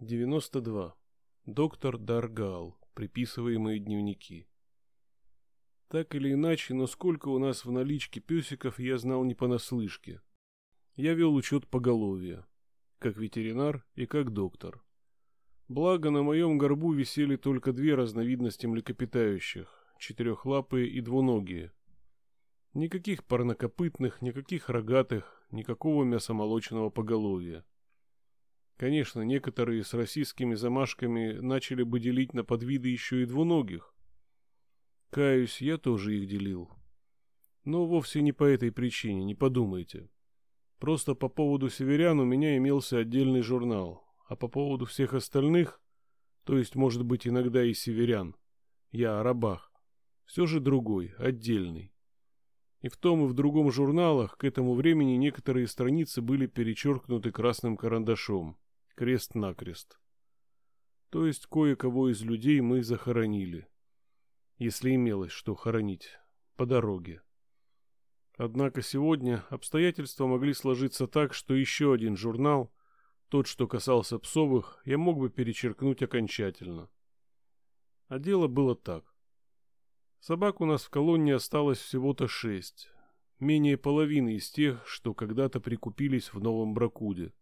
92. Доктор Даргал. Приписываемые дневники. Так или иначе, но сколько у нас в наличке песиков, я знал не понаслышке. Я вел учет поголовья, как ветеринар и как доктор. Благо, на моем горбу висели только две разновидности млекопитающих – четырехлапые и двуногие. Никаких парнокопытных, никаких рогатых, никакого мясомолочного поголовья. Конечно, некоторые с российскими замашками начали бы делить на подвиды еще и двуногих. Каюсь, я тоже их делил. Но вовсе не по этой причине, не подумайте. Просто по поводу северян у меня имелся отдельный журнал, а по поводу всех остальных, то есть, может быть, иногда и северян, я о рабах, все же другой, отдельный. И в том и в другом журналах к этому времени некоторые страницы были перечеркнуты красным карандашом крест-накрест. То есть кое-кого из людей мы захоронили, если имелось что хоронить, по дороге. Однако сегодня обстоятельства могли сложиться так, что еще один журнал, тот, что касался псовых, я мог бы перечеркнуть окончательно. А дело было так. Собак у нас в колонии осталось всего-то шесть, менее половины из тех, что когда-то прикупились в Новом Бракуде.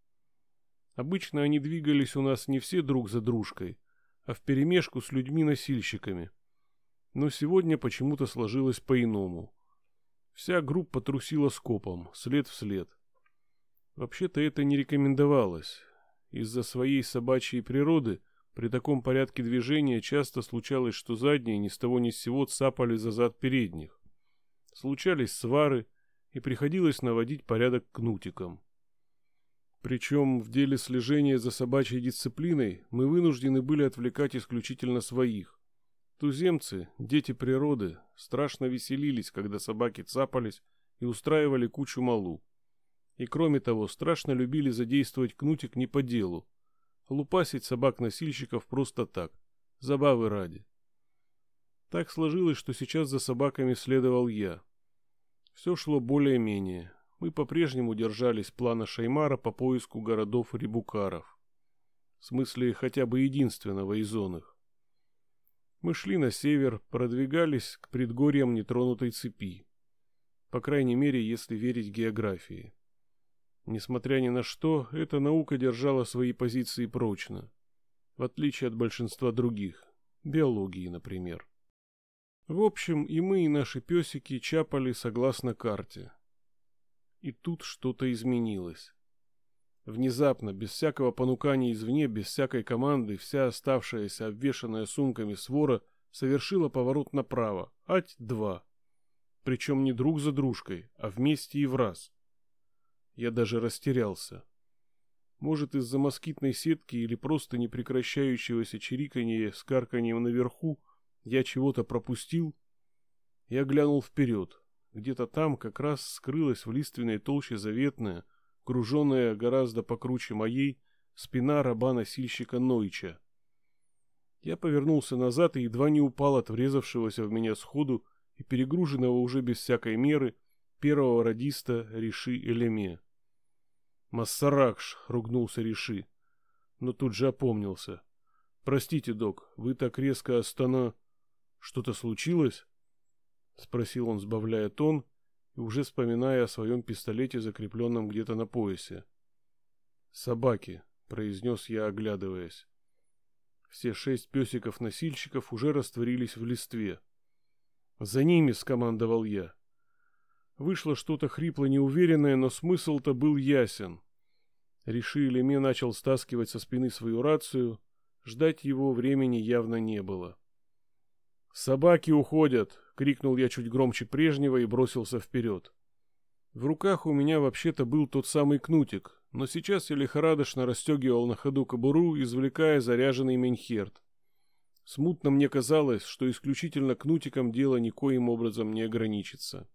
Обычно они двигались у нас не все друг за дружкой, а вперемешку с людьми-носильщиками. Но сегодня почему-то сложилось по-иному. Вся группа трусила скопом, след в след. Вообще-то это не рекомендовалось. Из-за своей собачьей природы при таком порядке движения часто случалось, что задние ни с того ни с сего цапали за зад передних. Случались свары, и приходилось наводить порядок кнутиком. Причем в деле слежения за собачьей дисциплиной мы вынуждены были отвлекать исключительно своих. Туземцы, дети природы, страшно веселились, когда собаки цапались и устраивали кучу малу. И кроме того, страшно любили задействовать кнутик не по делу, лупасить собак-носильщиков просто так, забавы ради. Так сложилось, что сейчас за собаками следовал я. Все шло более-менее мы по-прежнему держались плана Шаймара по поиску городов Рибукаров. В смысле, хотя бы единственного из их. Мы шли на север, продвигались к предгорьям нетронутой цепи. По крайней мере, если верить географии. Несмотря ни на что, эта наука держала свои позиции прочно. В отличие от большинства других. Биологии, например. В общем, и мы, и наши песики чапали согласно карте. И тут что-то изменилось. Внезапно, без всякого понукания извне, без всякой команды, вся оставшаяся обвешанная сумками свора совершила поворот направо, ать-два. Причем не друг за дружкой, а вместе и в раз. Я даже растерялся. Может, из-за москитной сетки или просто непрекращающегося чириканья с карканьем наверху я чего-то пропустил? Я глянул вперед. Где-то там как раз скрылась в лиственной толще заветная, груженная гораздо покруче моей, спина раба-носильщика Нойча. Я повернулся назад и едва не упал от врезавшегося в меня сходу и перегруженного уже без всякой меры первого радиста Риши Элеме. «Массаракш!» — ругнулся Риши, но тут же опомнился. «Простите, док, вы так резко остана... Что-то случилось?» — спросил он, сбавляя тон и уже вспоминая о своем пистолете, закрепленном где-то на поясе. «Собаки», — произнес я, оглядываясь. Все шесть песиков-носильщиков уже растворились в листве. «За ними!» — скомандовал я. Вышло что-то хрипло-неуверенное, но смысл-то был ясен. Реши Леме начал стаскивать со спины свою рацию. Ждать его времени явно не было. «Собаки уходят!» — крикнул я чуть громче прежнего и бросился вперед. В руках у меня вообще-то был тот самый кнутик, но сейчас я лихорадочно расстегивал на ходу кобуру, извлекая заряженный менхерт. Смутно мне казалось, что исключительно кнутиком дело никоим образом не ограничится.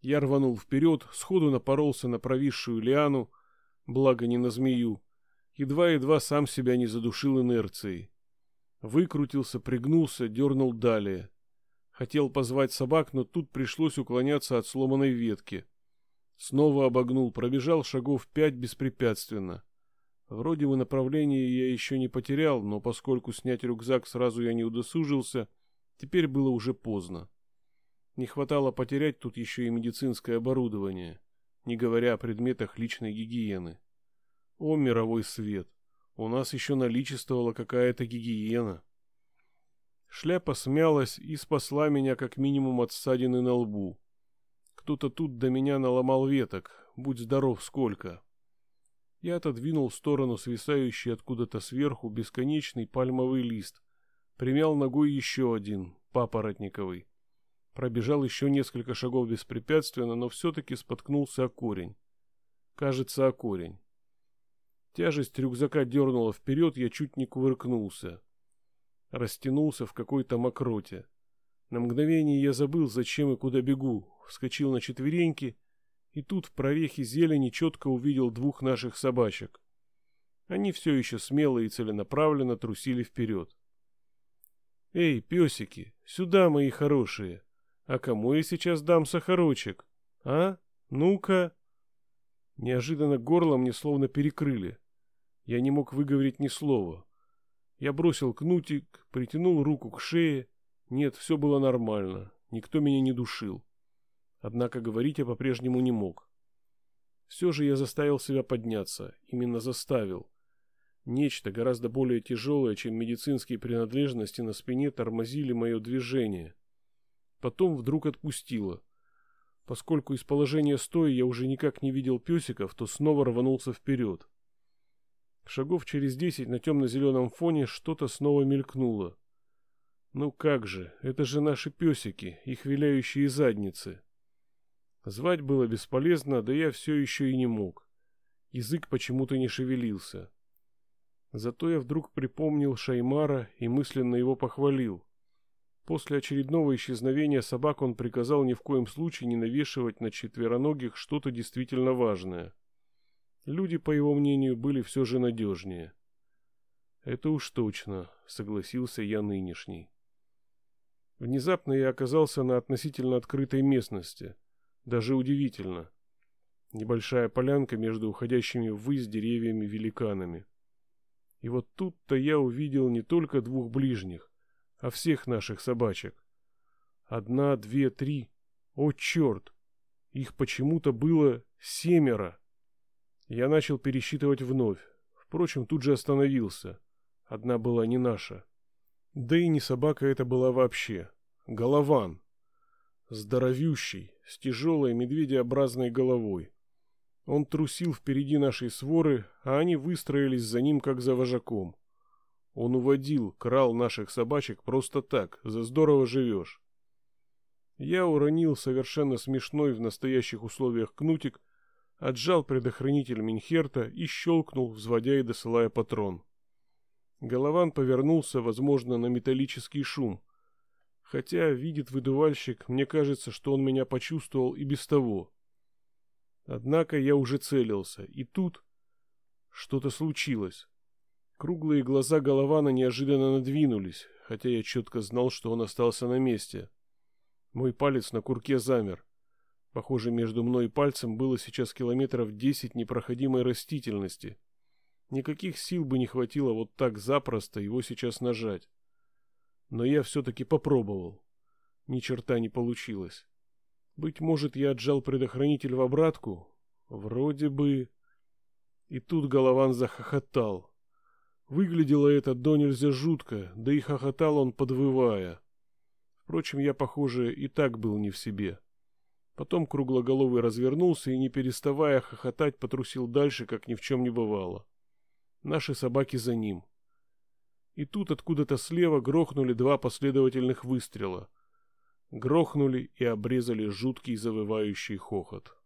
Я рванул вперед, сходу напоролся на провисшую лиану, благо не на змею, едва-едва сам себя не задушил инерцией. Выкрутился, пригнулся, дернул далее. Хотел позвать собак, но тут пришлось уклоняться от сломанной ветки. Снова обогнул, пробежал шагов пять беспрепятственно. Вроде бы направление я еще не потерял, но поскольку снять рюкзак сразу я не удосужился, теперь было уже поздно. Не хватало потерять тут еще и медицинское оборудование, не говоря о предметах личной гигиены. О, мировой свет! У нас еще наличествовала какая-то гигиена. Шляпа смялась и спасла меня как минимум от ссадины на лбу. Кто-то тут до меня наломал веток, будь здоров сколько. Я отодвинул в сторону свисающий откуда-то сверху бесконечный пальмовый лист, примял ногой еще один, папоротниковый. Пробежал еще несколько шагов беспрепятственно, но все-таки споткнулся о корень. Кажется, о корень. Тяжесть рюкзака дернула вперед, я чуть не кувыркнулся. Растянулся в какой-то мокроте. На мгновение я забыл, зачем и куда бегу, вскочил на четвереньки и тут в прорехе зелени четко увидел двух наших собачек. Они все еще смело и целенаправленно трусили вперед. «Эй, песики, сюда, мои хорошие! А кому я сейчас дам сахарочек? А? Ну-ка!» Неожиданно горло мне словно перекрыли. Я не мог выговорить ни слова. Я бросил кнутик, притянул руку к шее. Нет, все было нормально. Никто меня не душил. Однако говорить я по-прежнему не мог. Все же я заставил себя подняться. Именно заставил. Нечто гораздо более тяжелое, чем медицинские принадлежности на спине, тормозили мое движение. Потом вдруг отпустило. Поскольку из положения стоя я уже никак не видел песиков, то снова рванулся вперед. Шагов через десять на темно-зеленом фоне что-то снова мелькнуло. Ну как же, это же наши песики, их виляющие задницы. Звать было бесполезно, да я все еще и не мог. Язык почему-то не шевелился. Зато я вдруг припомнил Шаймара и мысленно его похвалил. После очередного исчезновения собак он приказал ни в коем случае не навешивать на четвероногих что-то действительно важное. Люди, по его мнению, были все же надежнее. «Это уж точно», — согласился я нынешний. Внезапно я оказался на относительно открытой местности — даже удивительно. Небольшая полянка между уходящими ввысь деревьями-великанами. И вот тут-то я увидел не только двух ближних, а всех наших собачек. Одна, две, три. О, черт! Их почему-то было семеро. Я начал пересчитывать вновь. Впрочем, тут же остановился. Одна была не наша. Да и не собака это была вообще. Голован. Здоровющий, с тяжелой медведеобразной головой. Он трусил впереди нашей своры, а они выстроились за ним, как за вожаком. Он уводил, крал наших собачек просто так, за здорово живешь. Я уронил совершенно смешной в настоящих условиях кнутик, отжал предохранитель Минхерта и щелкнул, взводя и досылая патрон. Голован повернулся, возможно, на металлический шум — Хотя, видит выдувальщик, мне кажется, что он меня почувствовал и без того. Однако я уже целился, и тут что-то случилось. Круглые глаза Голована неожиданно надвинулись, хотя я четко знал, что он остался на месте. Мой палец на курке замер. Похоже, между мной и пальцем было сейчас километров десять непроходимой растительности. Никаких сил бы не хватило вот так запросто его сейчас нажать но я все-таки попробовал. Ни черта не получилось. Быть может, я отжал предохранитель в обратку? Вроде бы... И тут Голован захохотал. Выглядело это до нельзя жутко, да и хохотал он подвывая. Впрочем, я, похоже, и так был не в себе. Потом круглоголовый развернулся и, не переставая хохотать, потрусил дальше, как ни в чем не бывало. Наши собаки за ним. И тут откуда-то слева грохнули два последовательных выстрела. Грохнули и обрезали жуткий завывающий хохот.